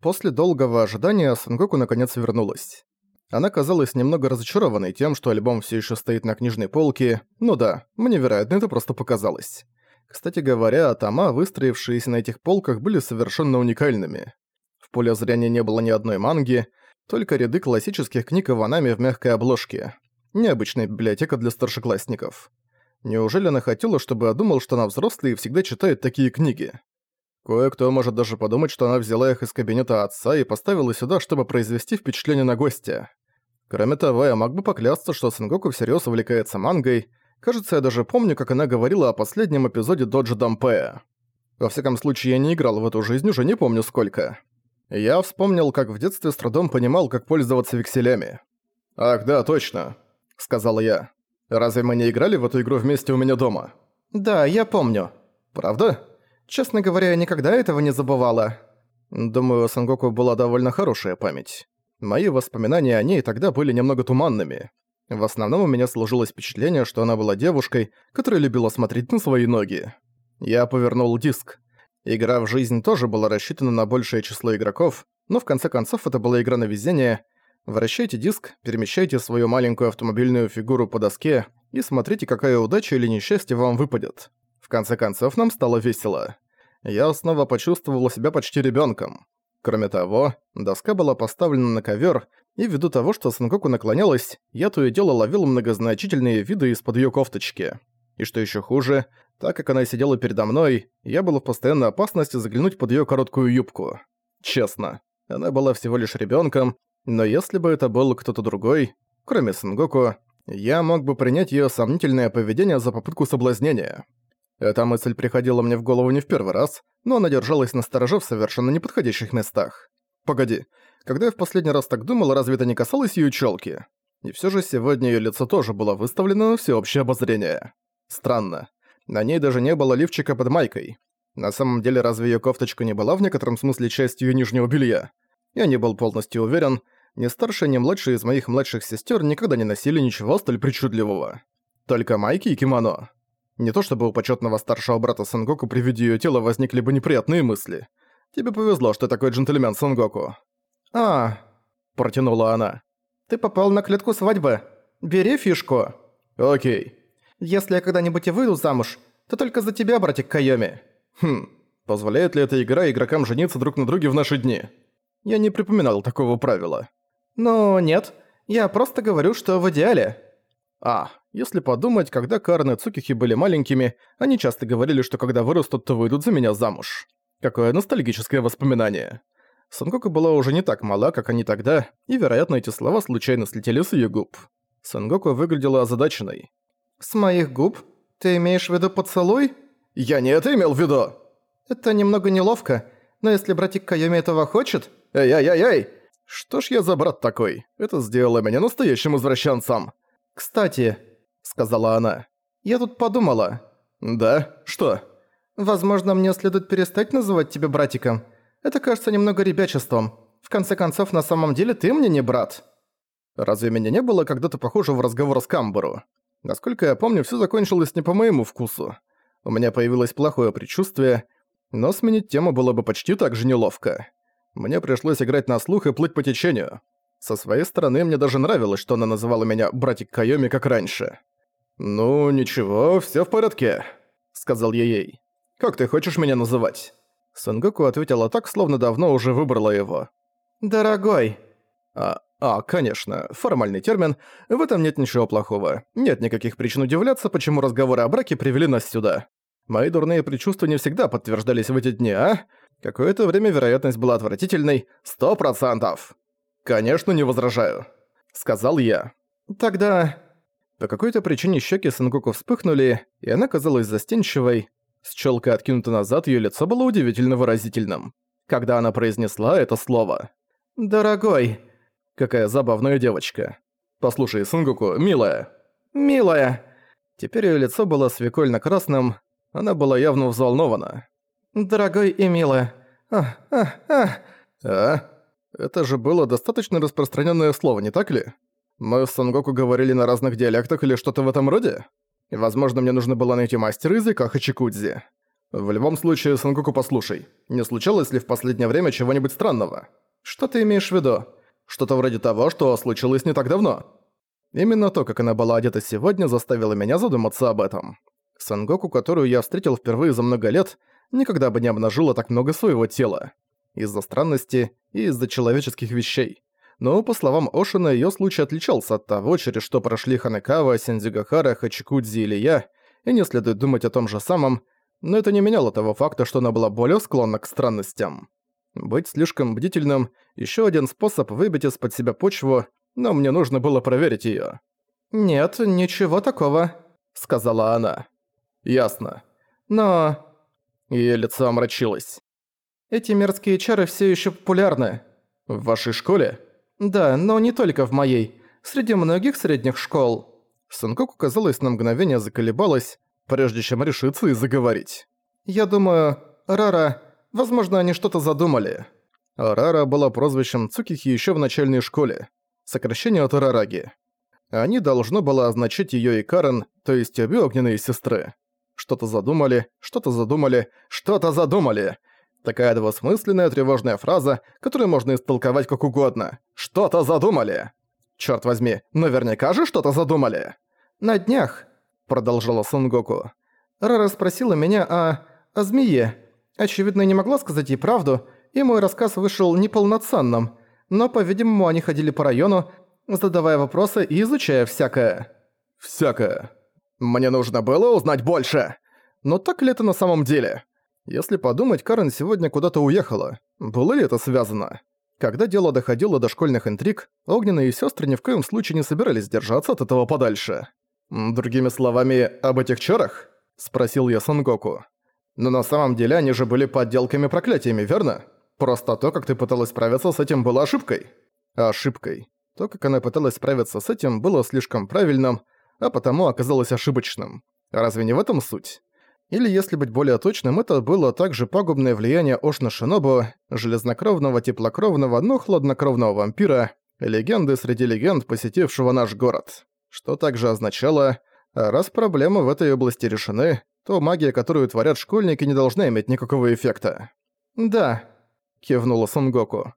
После долгого ожидания Сангоку наконец вернулась. Она казалась немного разочарованной тем, что альбом все еще стоит на книжной полке. Ну да, мне, вероятно, это просто показалось. Кстати говоря, тома, выстроившиеся на этих полках, были совершенно уникальными. В поле зрения не было ни одной манги, только ряды классических книг Иванами в мягкой обложке. Необычная библиотека для старшеклассников. Неужели она хотела, чтобы я думал, что она взрослая и всегда читает такие книги? Кое-кто может даже подумать, что она взяла их из кабинета отца и поставила сюда, чтобы произвести впечатление на гостя. Кроме того, я мог бы поклясться, что Сенгоку всерьез увлекается мангой. Кажется, я даже помню, как она говорила о последнем эпизоде Доджи Дампея. Во всяком случае, я не играл в эту жизнь уже не помню сколько. Я вспомнил, как в детстве с трудом понимал, как пользоваться векселями. «Ах, да, точно», — сказал я. «Разве мы не играли в эту игру вместе у меня дома?» «Да, я помню». «Правда?» Честно говоря, я никогда этого не забывала. Думаю, у Сангоку была довольно хорошая память. Мои воспоминания о ней тогда были немного туманными. В основном у меня сложилось впечатление, что она была девушкой, которая любила смотреть на свои ноги. Я повернул диск. Игра в жизнь тоже была рассчитана на большее число игроков, но в конце концов это была игра на везение. Вращайте диск, перемещайте свою маленькую автомобильную фигуру по доске и смотрите, какая удача или несчастье вам выпадет конце концов, нам стало весело. Я снова почувствовал себя почти ребенком. Кроме того, доска была поставлена на ковер, и ввиду того, что Сангоку наклонялась, я то и дело ловил многозначительные виды из-под ее кофточки. И что еще хуже, так как она сидела передо мной, я был в постоянной опасности заглянуть под ее короткую юбку. Честно, она была всего лишь ребенком, но если бы это был кто-то другой, кроме Сангоку, я мог бы принять ее сомнительное поведение за попытку соблазнения. Эта мысль приходила мне в голову не в первый раз, но она держалась на стороже в совершенно неподходящих местах. Погоди, когда я в последний раз так думал, разве это не касалось её чёлки? И всё же сегодня её лицо тоже было выставлено на всеобщее обозрение. Странно. На ней даже не было лифчика под майкой. На самом деле, разве её кофточка не была в некотором смысле частью её нижнего белья? Я не был полностью уверен, ни старшая, ни младшая из моих младших сестер никогда не носили ничего столь причудливого. Только майки и кимоно. Не то чтобы у почетного старшего брата Сангоку при виде её тела возникли бы неприятные мысли. Тебе повезло, что такой джентльмен Сангоку. «А...» – протянула она. «Ты попал на клетку свадьбы. Бери фишку». «Окей». «Если я когда-нибудь и выйду замуж, то только за тебя, братик Кайоми». «Хм, позволяет ли эта игра игрокам жениться друг на друге в наши дни?» Я не припоминал такого правила. «Ну, нет. Я просто говорю, что в идеале». «А, если подумать, когда Карн и Цукихи были маленькими, они часто говорили, что когда вырастут, то выйдут за меня замуж. Какое ностальгическое воспоминание. Сангоку была уже не так мала, как они тогда, и, вероятно, эти слова случайно слетели с её губ. Сангоку выглядела озадаченной. «С моих губ? Ты имеешь в виду поцелуй?» «Я не это имел в виду!» «Это немного неловко, но если братик Кайоми этого хочет...» «Эй-эй-эй-эй! Что ж я за брат такой? Это сделало меня настоящим извращенцем!» «Кстати, — сказала она. «Я тут подумала». «Да? Что?» «Возможно, мне следует перестать называть тебя братиком. Это кажется немного ребячеством. В конце концов, на самом деле ты мне не брат». Разве меня не было когда-то похожего разговора с Камбару? Насколько я помню, все закончилось не по моему вкусу. У меня появилось плохое предчувствие, но сменить тему было бы почти так же неловко. Мне пришлось играть на слух и плыть по течению. Со своей стороны, мне даже нравилось, что она называла меня «братик Кайоми», как раньше. «Ну, ничего, всё в порядке», — сказал я ей. «Как ты хочешь меня называть?» Сангоку ответила так, словно давно уже выбрала его. «Дорогой». А, а, конечно, формальный термин, в этом нет ничего плохого. Нет никаких причин удивляться, почему разговоры о браке привели нас сюда. Мои дурные предчувствия не всегда подтверждались в эти дни, а? Какое-то время вероятность была отвратительной. Сто процентов. «Конечно, не возражаю», — сказал я. «Тогда...» По какой-то причине щеки Сангоку вспыхнули, и она казалась застенчивой. С челкой откинута назад, ее лицо было удивительно выразительным. Когда она произнесла это слово. «Дорогой». Какая забавная девочка. «Послушай, Сангоку, милая». «Милая». Теперь ее лицо было свекольно-красным, она была явно взволнована. «Дорогой и милая. А, а, а». «А? Это же было достаточно распространенное слово, не так ли?» Мы с Сангоку говорили на разных диалектах или что-то в этом роде? И, возможно, мне нужно было найти мастера языка Хачикудзи. В любом случае, Сангоку, послушай, не случалось ли в последнее время чего-нибудь странного? Что ты имеешь в виду? Что-то вроде того, что случилось не так давно. Именно то, как она была одета сегодня, заставило меня задуматься об этом. Сангоку, которую я встретил впервые за много лет, никогда бы не обнажила так много своего тела. Из-за странности и из-за человеческих вещей. Но, по словам Ошина, её случай отличался от того, через что прошли Ханекава, Синдзюгахара, Хачикудзи или я, и не следует думать о том же самом, но это не меняло того факта, что она была более склонна к странностям. Быть слишком бдительным – ещё один способ выбить из-под себя почву, но мне нужно было проверить её. «Нет, ничего такого», – сказала она. «Ясно. Но...» Её лицо омрачилось. «Эти мерзкие чары всё ещё популярны». «В вашей школе?» «Да, но не только в моей. Среди многих средних школ». Сангоку, казалось, на мгновение заколебалась, прежде чем решиться и заговорить. «Я думаю, Рара, возможно, они что-то задумали». Рара была прозвищем Цукихи ещё в начальной школе. Сокращение от Рараги. Они должно было означать её и Карен, то есть обе огненные сестры. Что-то задумали, что-то задумали, что-то задумали. Такая двусмысленная тревожная фраза, которую можно истолковать как угодно. Что-то задумали. Чёрт возьми, наверняка же что-то задумали. На днях, продолжала Сунгоку. Рара спросила меня о... о змее. Очевидно, не могла сказать ей правду, и мой рассказ вышел неполноценным. Но, по-видимому, они ходили по району, задавая вопросы и изучая всякое. Всякое. Мне нужно было узнать больше. Но так ли это на самом деле? Если подумать, Карен сегодня куда-то уехала. Было ли это связано? Когда дело доходило до школьных интриг, огненные сестры ни в коем случае не собирались держаться от этого подальше. «Другими словами, об этих чарах?» – спросил я Сангоку. «Но на самом деле они же были подделками-проклятиями, верно? Просто то, как ты пыталась справиться с этим, было ошибкой». Ошибкой. То, как она пыталась справиться с этим, было слишком правильным, а потому оказалось ошибочным. Разве не в этом суть? Или, если быть более точным, это было также пагубное влияние Ошна Шинобу, железнокровного, теплокровного, но хладнокровного вампира, легенды среди легенд, посетившего наш город. Что также означало, раз проблемы в этой области решены, то магия, которую творят школьники, не должна иметь никакого эффекта. «Да», — кивнула Сунгоку.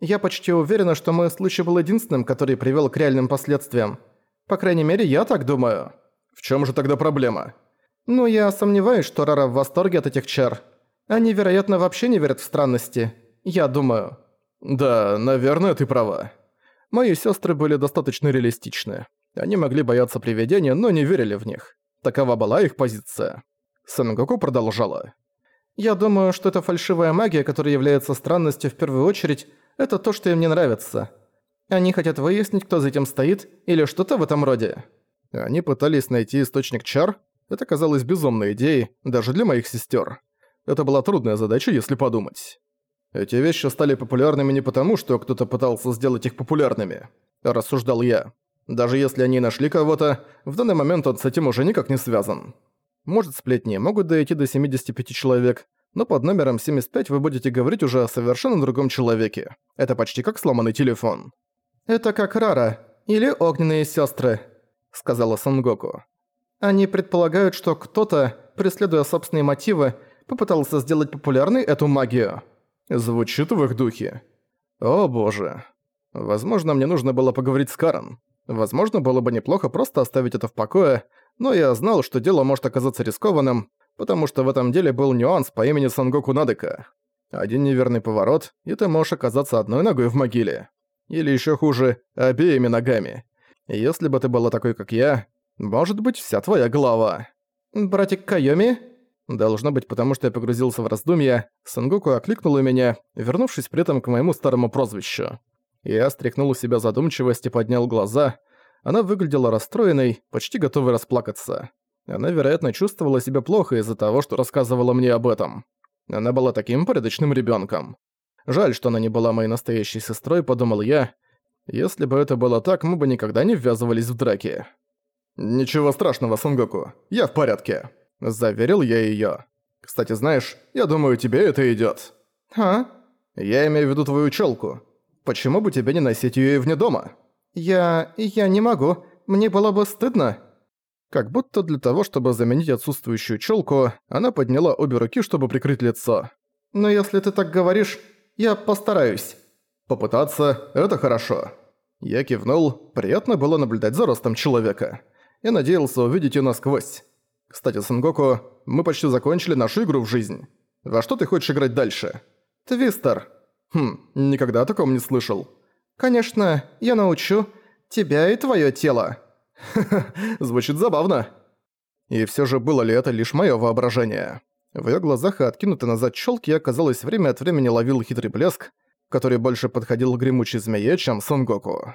«Я почти уверена, что мой случай был единственным, который привел к реальным последствиям. По крайней мере, я так думаю». «В чем же тогда проблема?» «Ну, я сомневаюсь, что Рара в восторге от этих чар. Они, вероятно, вообще не верят в странности. Я думаю». «Да, наверное, ты права. Мои сестры были достаточно реалистичны. Они могли бояться привидения, но не верили в них. Такова была их позиция». Сэнгоку продолжала. «Я думаю, что эта фальшивая магия, которая является странностью в первую очередь, это то, что им не нравится. Они хотят выяснить, кто за этим стоит, или что-то в этом роде». Они пытались найти источник чар? Это казалось безумной идеей, даже для моих сестер. Это была трудная задача, если подумать. Эти вещи стали популярными не потому, что кто-то пытался сделать их популярными, рассуждал я. Даже если они нашли кого-то, в данный момент он с этим уже никак не связан. Может, сплетни могут дойти до 75 человек, но под номером 75 вы будете говорить уже о совершенно другом человеке. Это почти как сломанный телефон. «Это как Рара, или Огненные сестры, сказала Сангоку. Они предполагают, что кто-то, преследуя собственные мотивы, попытался сделать популярной эту магию. Звучит в их духе. О боже. Возможно, мне нужно было поговорить с Карен. Возможно, было бы неплохо просто оставить это в покое, но я знал, что дело может оказаться рискованным, потому что в этом деле был нюанс по имени Сангоку Надека. Один неверный поворот, и ты можешь оказаться одной ногой в могиле. Или еще хуже, обеими ногами. Если бы ты была такой, как я, может быть, вся твоя голова. Братик Кайоми? Должно быть, потому что я погрузился в раздумья, Сангоку окликнула меня, вернувшись при этом к моему старому прозвищу. Я стряхнул у себя задумчивость и поднял глаза. Она выглядела расстроенной, почти готовой расплакаться. Она, вероятно, чувствовала себя плохо из-за того, что рассказывала мне об этом. Она была таким порядочным ребенком. Жаль, что она не была моей настоящей сестрой, подумал я, если бы это было так, мы бы никогда не ввязывались в драки. «Ничего страшного, Сангоку, я в порядке», – заверил я её. «Кстати, знаешь, я думаю, тебе это идёт». «А?» «Я имею в виду твою чёлку. Почему бы тебе не носить её и вне дома?» «Я... я не могу. Мне было бы стыдно». Как будто для того, чтобы заменить отсутствующую челку, она подняла обе руки, чтобы прикрыть лицо. «Но если ты так говоришь, я постараюсь». «Попытаться – это хорошо». Я кивнул, приятно было наблюдать за ростом человека. Я надеялся увидеть её насквозь. Кстати, Сангоку, мы почти закончили нашу игру в жизнь. Во что ты хочешь играть дальше? Твистер. Хм, никогда о таком не слышал. Конечно, я научу тебя и твоё тело. звучит забавно. И всё же было ли это лишь моё воображение? В её глазах и откинутой назад чёлки я, казалось, время от времени ловил хитрый блеск, который больше подходил к гремучей змее, чем Сонгоку.